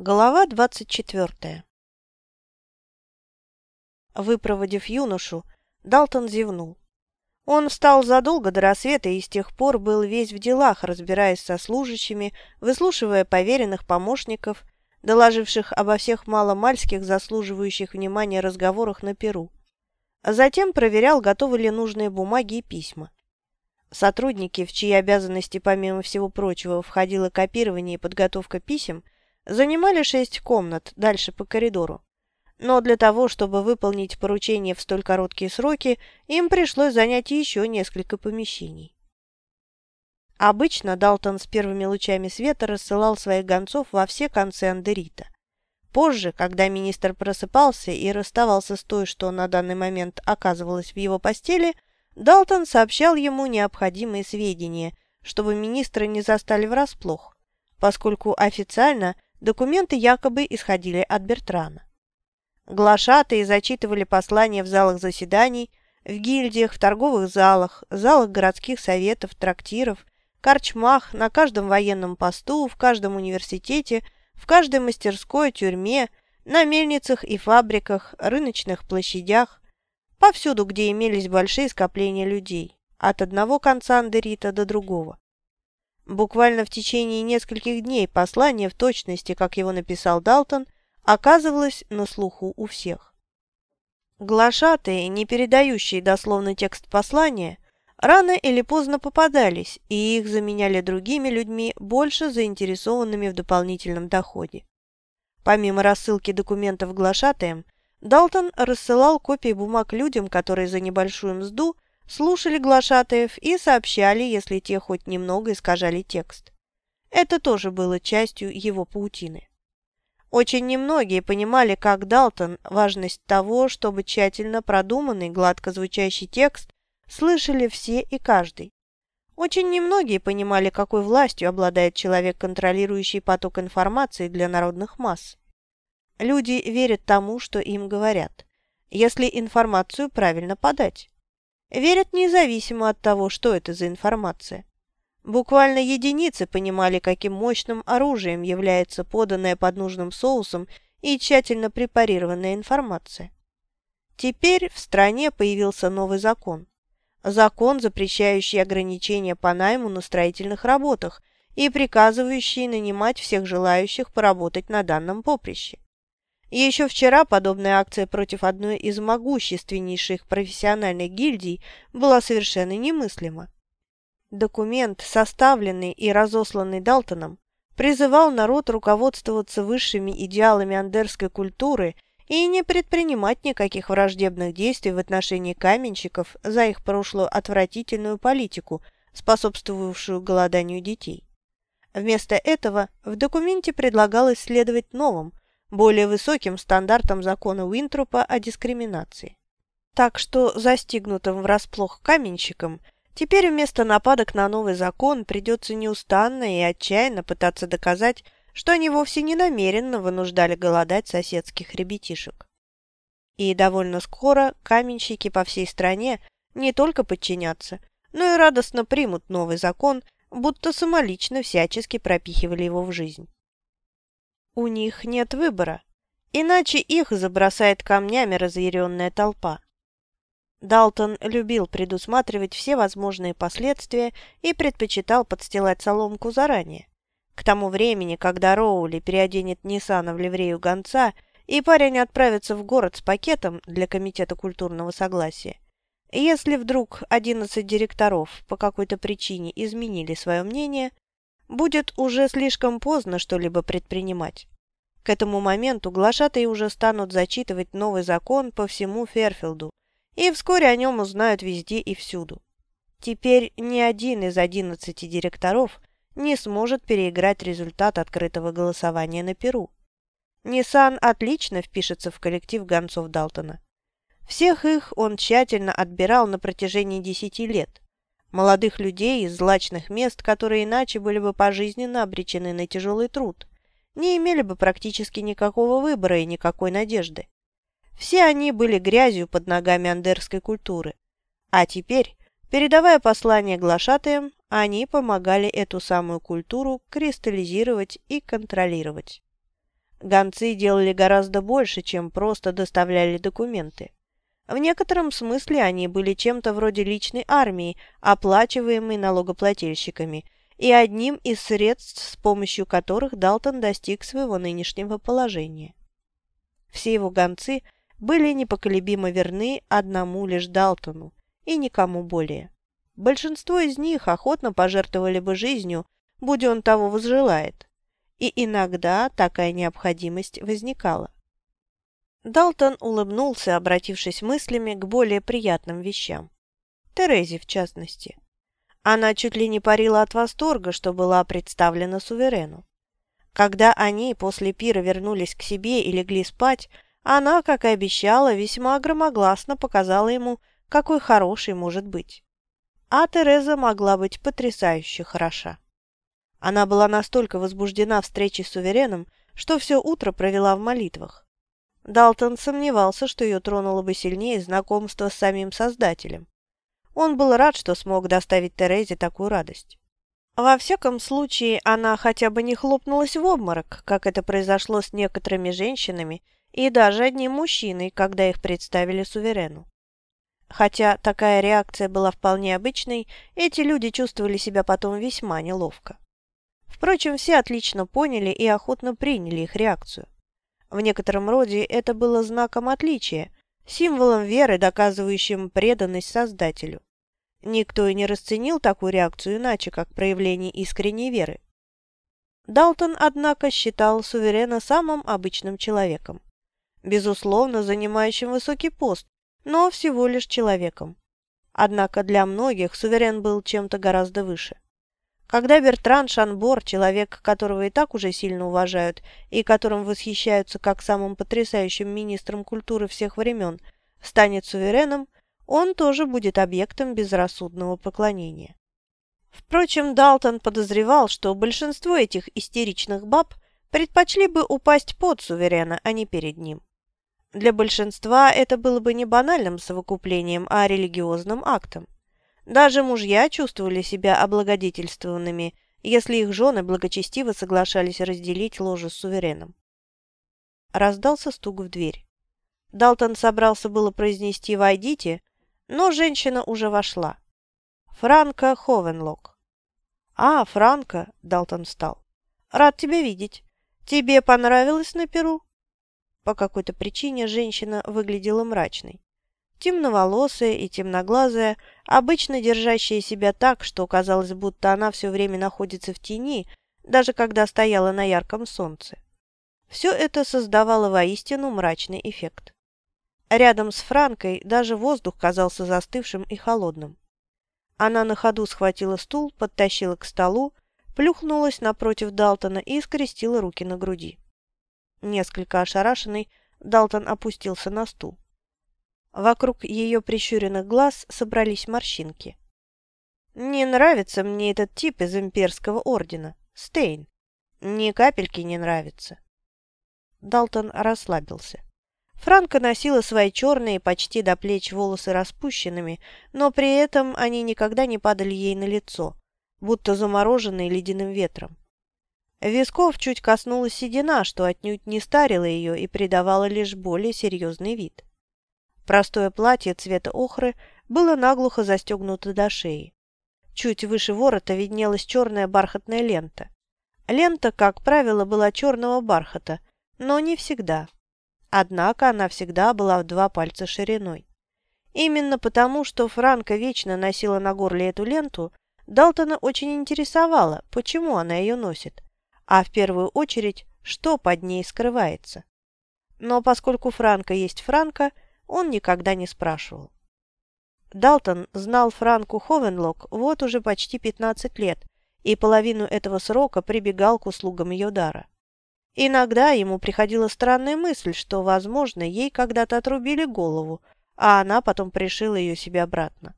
Глава двадцать четвертая Выпроводив юношу, Далтон зевнул. Он встал задолго до рассвета и с тех пор был весь в делах, разбираясь со служащими, выслушивая поверенных помощников, доложивших обо всех маломальских, заслуживающих внимания разговорах на Перу. А затем проверял, готовы ли нужные бумаги и письма. Сотрудники, в чьи обязанности, помимо всего прочего, входило копирование и подготовка писем – Занимали шесть комнат дальше по коридору. Но для того, чтобы выполнить поручение в столь короткие сроки, им пришлось занять еще несколько помещений. Обычно Далтон с первыми лучами света рассылал своих гонцов во все концы Андерита. Позже, когда министр просыпался и расставался с той, что на данный момент оказывалась в его постели, Далтон сообщал ему необходимые сведения, чтобы министра не застали врасплох, поскольку официально – Документы якобы исходили от Бертрана. Глашатые зачитывали послания в залах заседаний, в гильдиях, в торговых залах, залах городских советов, трактиров, корчмах, на каждом военном посту, в каждом университете, в каждой мастерской, тюрьме, на мельницах и фабриках, рыночных площадях, повсюду, где имелись большие скопления людей, от одного конца Андерита до другого. Буквально в течение нескольких дней послание в точности, как его написал Далтон, оказывалось на слуху у всех. Глашатые, не передающие дословно текст послания, рано или поздно попадались, и их заменяли другими людьми, больше заинтересованными в дополнительном доходе. Помимо рассылки документов глашатаем, Далтон рассылал копии бумаг людям, которые за небольшую мзду – слушали глашатаев и сообщали, если те хоть немного искажали текст. Это тоже было частью его паутины. Очень немногие понимали, как Далтон, важность того, чтобы тщательно продуманный, гладко звучащий текст слышали все и каждый. Очень немногие понимали, какой властью обладает человек, контролирующий поток информации для народных масс. Люди верят тому, что им говорят, если информацию правильно подать верят независимо от того, что это за информация. Буквально единицы понимали, каким мощным оружием является поданная под нужным соусом и тщательно препарированная информация. Теперь в стране появился новый закон. Закон, запрещающий ограничения по найму на строительных работах и приказывающий нанимать всех желающих поработать на данном поприще. Еще вчера подобная акция против одной из могущественнейших профессиональных гильдий была совершенно немыслима. Документ, составленный и разосланный Далтоном, призывал народ руководствоваться высшими идеалами андерской культуры и не предпринимать никаких враждебных действий в отношении каменщиков за их прошлую отвратительную политику, способствовавшую голоданию детей. Вместо этого в документе предлагалось следовать новым, более высоким стандартам закона Уинтрупа о дискриминации. Так что застигнутым врасплох каменщикам теперь вместо нападок на новый закон придется неустанно и отчаянно пытаться доказать, что они вовсе не намеренно вынуждали голодать соседских ребятишек. И довольно скоро каменщики по всей стране не только подчинятся, но и радостно примут новый закон, будто самолично всячески пропихивали его в жизнь. У них нет выбора, иначе их забросает камнями разъяренная толпа. Далтон любил предусматривать все возможные последствия и предпочитал подстилать соломку заранее. К тому времени, когда Роули переоденет Ниссана в ливрею гонца и парень отправится в город с пакетом для Комитета культурного согласия, если вдруг 11 директоров по какой-то причине изменили свое мнение, будет уже слишком поздно что-либо предпринимать. К этому моменту глашатые уже станут зачитывать новый закон по всему Ферфилду, и вскоре о нем узнают везде и всюду. Теперь ни один из одиннадцати директоров не сможет переиграть результат открытого голосования на Перу. Ниссан отлично впишется в коллектив гонцов Далтона. Всех их он тщательно отбирал на протяжении десяти лет. Молодых людей из злачных мест, которые иначе были бы пожизненно обречены на тяжелый труд, не имели бы практически никакого выбора и никакой надежды. Все они были грязью под ногами андерской культуры. А теперь, передавая послание глашатаям, они помогали эту самую культуру кристаллизировать и контролировать. Гонцы делали гораздо больше, чем просто доставляли документы. В некотором смысле они были чем-то вроде личной армии, оплачиваемой налогоплательщиками, и одним из средств, с помощью которых Далтон достиг своего нынешнего положения. Все его гонцы были непоколебимо верны одному лишь Далтону и никому более. Большинство из них охотно пожертвовали бы жизнью, будь он того возжелает. И иногда такая необходимость возникала. Далтон улыбнулся, обратившись мыслями к более приятным вещам. Терезе, в частности. Она чуть ли не парила от восторга, что была представлена суверену. Когда они после пира вернулись к себе и легли спать, она, как и обещала, весьма громогласно показала ему, какой хороший может быть. А Тереза могла быть потрясающе хороша. Она была настолько возбуждена встречей с сувереном, что все утро провела в молитвах. Далтон сомневался, что ее тронуло бы сильнее знакомство с самим Создателем. Он был рад, что смог доставить Терезе такую радость. Во всяком случае, она хотя бы не хлопнулась в обморок, как это произошло с некоторыми женщинами и даже одним мужчиной, когда их представили суверену. Хотя такая реакция была вполне обычной, эти люди чувствовали себя потом весьма неловко. Впрочем, все отлично поняли и охотно приняли их реакцию. В некотором роде это было знаком отличия, символом веры, доказывающим преданность Создателю. Никто и не расценил такую реакцию иначе, как проявление искренней веры. Далтон, однако, считал суверена самым обычным человеком. Безусловно, занимающим высокий пост, но всего лишь человеком. Однако для многих суверен был чем-то гораздо выше. Когда Бертран Шанбор, человек, которого и так уже сильно уважают и которым восхищаются как самым потрясающим министром культуры всех времен, станет сувереном, он тоже будет объектом безрассудного поклонения. Впрочем, Далтон подозревал, что большинство этих истеричных баб предпочли бы упасть под суверена, а не перед ним. Для большинства это было бы не банальным совокуплением, а религиозным актом. Даже мужья чувствовали себя облагодетельствованными, если их жены благочестиво соглашались разделить ложе с сувереном. Раздался стук в дверь. Далтон собрался было произнести «Войдите», но женщина уже вошла. Франка Ховенлок. «А, Франка», — Далтон встал. «Рад тебя видеть. Тебе понравилось на Перу?» По какой-то причине женщина выглядела мрачной темноволосая и темноглазая, обычно держащая себя так, что казалось, будто она все время находится в тени, даже когда стояла на ярком солнце. Все это создавало воистину мрачный эффект. Рядом с Франкой даже воздух казался застывшим и холодным. Она на ходу схватила стул, подтащила к столу, плюхнулась напротив Далтона и скрестила руки на груди. Несколько ошарашенный, Далтон опустился на стул. Вокруг ее прищуренных глаз собрались морщинки. «Не нравится мне этот тип из имперского ордена, Стейн. Ни капельки не нравится». Далтон расслабился. Франка носила свои черные, почти до плеч волосы распущенными, но при этом они никогда не падали ей на лицо, будто замороженные ледяным ветром. Висков чуть коснулась седина, что отнюдь не старила ее и придавала лишь более серьезный вид. Простое платье цвета охры было наглухо застегнуто до шеи. Чуть выше ворота виднелась черная бархатная лента. Лента, как правило, была черного бархата, но не всегда. Однако она всегда была в два пальца шириной. Именно потому, что Франка вечно носила на горле эту ленту, Далтона очень интересовало, почему она ее носит, а в первую очередь, что под ней скрывается. Но поскольку Франка есть Франка, он никогда не спрашивал. Далтон знал Франку Ховенлок вот уже почти 15 лет и половину этого срока прибегал к услугам ее дара. Иногда ему приходила странная мысль, что, возможно, ей когда-то отрубили голову, а она потом пришила ее себе обратно.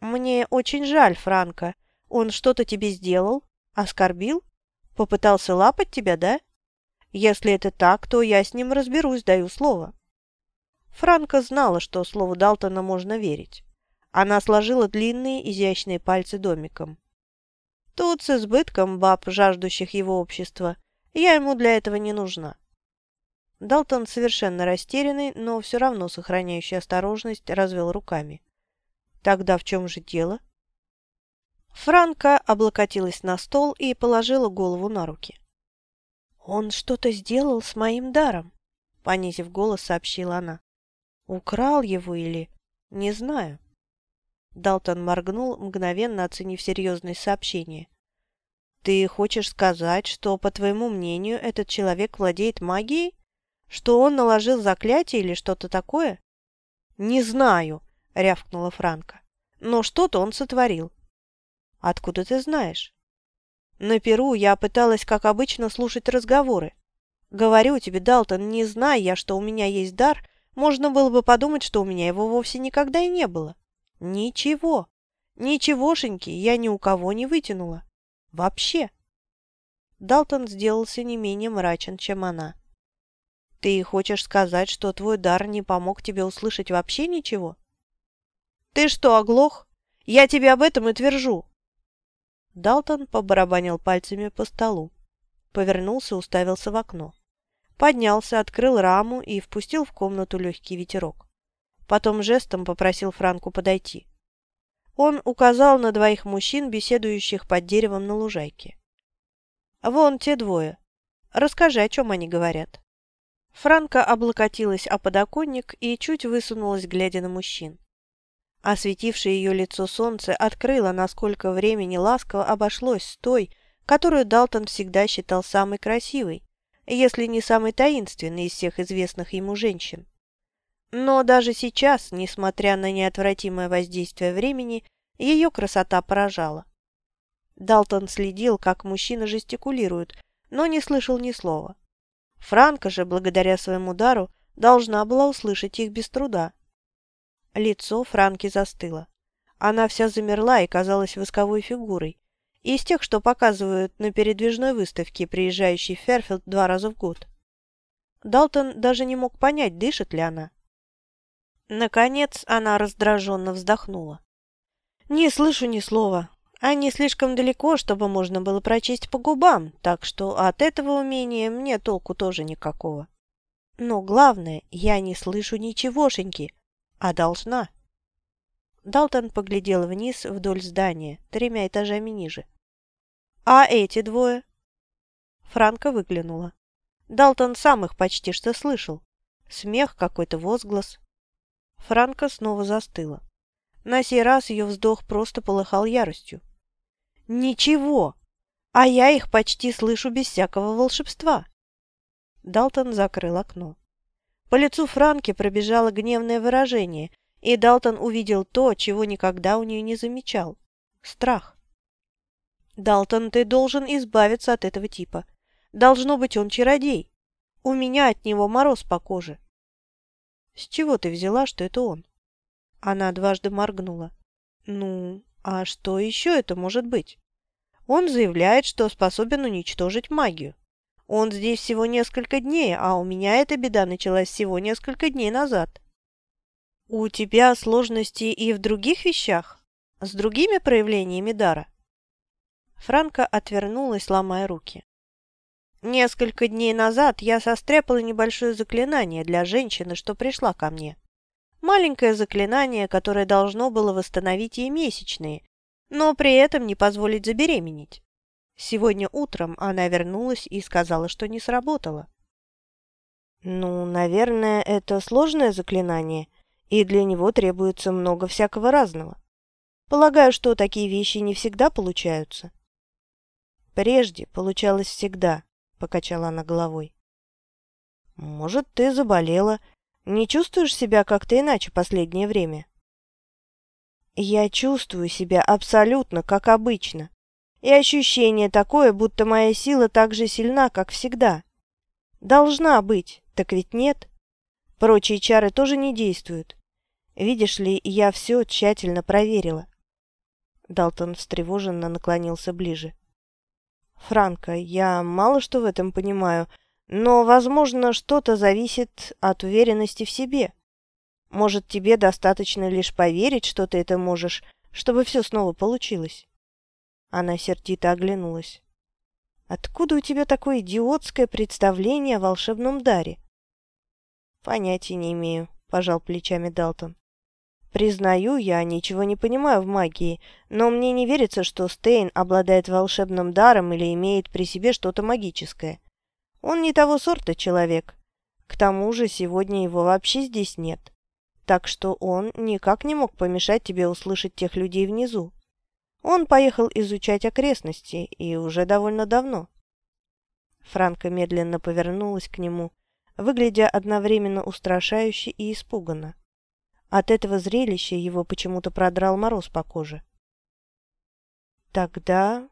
«Мне очень жаль, Франко. Он что-то тебе сделал? Оскорбил? Попытался лапать тебя, да? Если это так, то я с ним разберусь, даю слово». Франка знала, что слову Далтона можно верить. Она сложила длинные изящные пальцы домиком. Тут с избытком баб, жаждущих его общества. Я ему для этого не нужна». Далтон, совершенно растерянный, но все равно сохраняющий осторожность, развел руками. «Тогда в чем же дело?» Франка облокотилась на стол и положила голову на руки. «Он что-то сделал с моим даром», — понизив голос, сообщила она. «Украл его или...» «Не знаю». Далтон моргнул, мгновенно оценив серьезность сообщения. «Ты хочешь сказать, что, по твоему мнению, этот человек владеет магией? Что он наложил заклятие или что-то такое?» «Не знаю», — рявкнула Франка. «Но что-то он сотворил. Откуда ты знаешь? На Перу я пыталась, как обычно, слушать разговоры. Говорю тебе, Далтон, не зная я, что у меня есть дар, можно было бы подумать, что у меня его вовсе никогда и не было. Ничего. Ничегошеньки я ни у кого не вытянула. Вообще. Далтон сделался не менее мрачен, чем она. Ты хочешь сказать, что твой дар не помог тебе услышать вообще ничего? Ты что, оглох? Я тебе об этом и твержу. Далтон побарабанил пальцами по столу. Повернулся, уставился в окно. Поднялся, открыл раму и впустил в комнату легкий ветерок. Потом жестом попросил Франку подойти. Он указал на двоих мужчин, беседующих под деревом на лужайке. «Вон те двое. Расскажи, о чем они говорят». Франка облокотилась о подоконник и чуть высунулась, глядя на мужчин. Осветившее ее лицо солнце открыло, насколько времени ласково обошлось с той, которую Далтон всегда считал самой красивой, если не самой таинственной из всех известных ему женщин. Но даже сейчас, несмотря на неотвратимое воздействие времени, ее красота поражала. Далтон следил, как мужчины жестикулируют, но не слышал ни слова. Франка же, благодаря своему дару, должна была услышать их без труда. Лицо Франки застыло. Она вся замерла и казалась восковой фигурой. Из тех, что показывают на передвижной выставке, приезжающей в Ферфилд два раза в год. Далтон даже не мог понять, дышит ли она. Наконец она раздраженно вздохнула. «Не слышу ни слова. Они слишком далеко, чтобы можно было прочесть по губам, так что от этого умения мне толку тоже никакого. Но главное, я не слышу ничегошеньки, а должна. Далтон поглядел вниз вдоль здания, тремя этажами ниже. «А эти двое?» Франка выглянула. Далтон сам их почти что слышал. Смех, какой-то возглас. Франка снова застыла. На сей раз ее вздох просто полыхал яростью. «Ничего! А я их почти слышу без всякого волшебства!» Далтон закрыл окно. По лицу Франки пробежало гневное выражение, и Далтон увидел то, чего никогда у нее не замечал – страх. «Далтон, ты должен избавиться от этого типа. Должно быть, он чародей. У меня от него мороз по коже». «С чего ты взяла, что это он?» Она дважды моргнула. «Ну, а что еще это может быть?» Он заявляет, что способен уничтожить магию. Он здесь всего несколько дней, а у меня эта беда началась всего несколько дней назад. У тебя сложности и в других вещах? С другими проявлениями дара? Франка отвернулась, ломая руки. Несколько дней назад я состряпала небольшое заклинание для женщины, что пришла ко мне. Маленькое заклинание, которое должно было восстановить ей месячные, но при этом не позволить забеременеть. Сегодня утром она вернулась и сказала, что не сработало. Ну, наверное, это сложное заклинание, и для него требуется много всякого разного. Полагаю, что такие вещи не всегда получаются. Прежде получалось всегда, покачала она головой. Может, ты заболела, не чувствуешь себя как-то иначе последнее время? Я чувствую себя абсолютно как обычно, и ощущение такое, будто моя сила так же сильна, как всегда. Должна быть, так ведь нет. Прочие чары тоже не действуют. Видишь ли, я все тщательно проверила. Далтон встревоженно наклонился ближе. «Франко, я мало что в этом понимаю, но, возможно, что-то зависит от уверенности в себе. Может, тебе достаточно лишь поверить, что ты это можешь, чтобы все снова получилось?» Она сердито оглянулась. Откуда у тебя такое идиотское представление о волшебном даре?» «Понятия не имею», – пожал плечами Далтон. «Признаю, я ничего не понимаю в магии, но мне не верится, что Стейн обладает волшебным даром или имеет при себе что-то магическое. Он не того сорта человек. К тому же сегодня его вообще здесь нет. Так что он никак не мог помешать тебе услышать тех людей внизу. Он поехал изучать окрестности, и уже довольно давно». Франка медленно повернулась к нему, выглядя одновременно устрашающе и испуганно. От этого зрелища его почему-то продрал мороз по коже. «Тогда,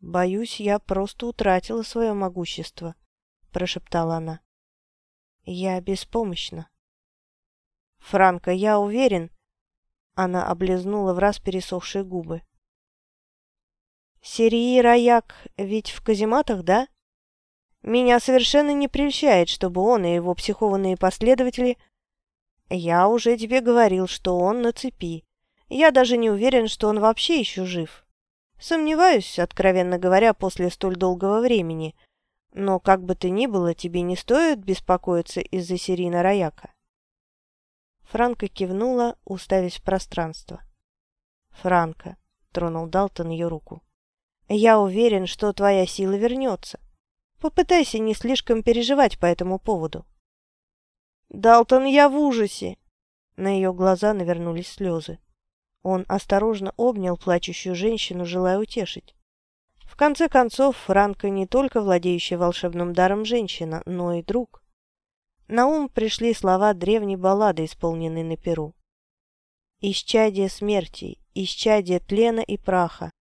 боюсь, я просто утратила свое могущество», — прошептала она. «Я беспомощна». «Франко, я уверен...» Она облизнула в раз пересохшие губы. «Серии Раяк ведь в казематах, да?» Меня совершенно не прельщает, чтобы он и его психованные последователи... Я уже тебе говорил, что он на цепи. Я даже не уверен, что он вообще еще жив. Сомневаюсь, откровенно говоря, после столь долгого времени. Но как бы то ни было, тебе не стоит беспокоиться из-за Сирина Раяка. Франка кивнула, уставясь в пространство. «Франка», — тронул Далтон ее руку, — «я уверен, что твоя сила вернется. Попытайся не слишком переживать по этому поводу. «Далтон, я в ужасе!» На ее глаза навернулись слезы. Он осторожно обнял плачущую женщину, желая утешить. В конце концов, Франко не только владеющая волшебным даром женщина, но и друг. На ум пришли слова древней баллады, исполненной на Перу. «Исчадие смерти, исчадие тлена и праха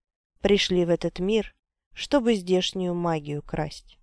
пришли в этот мир, чтобы здешнюю магию красть».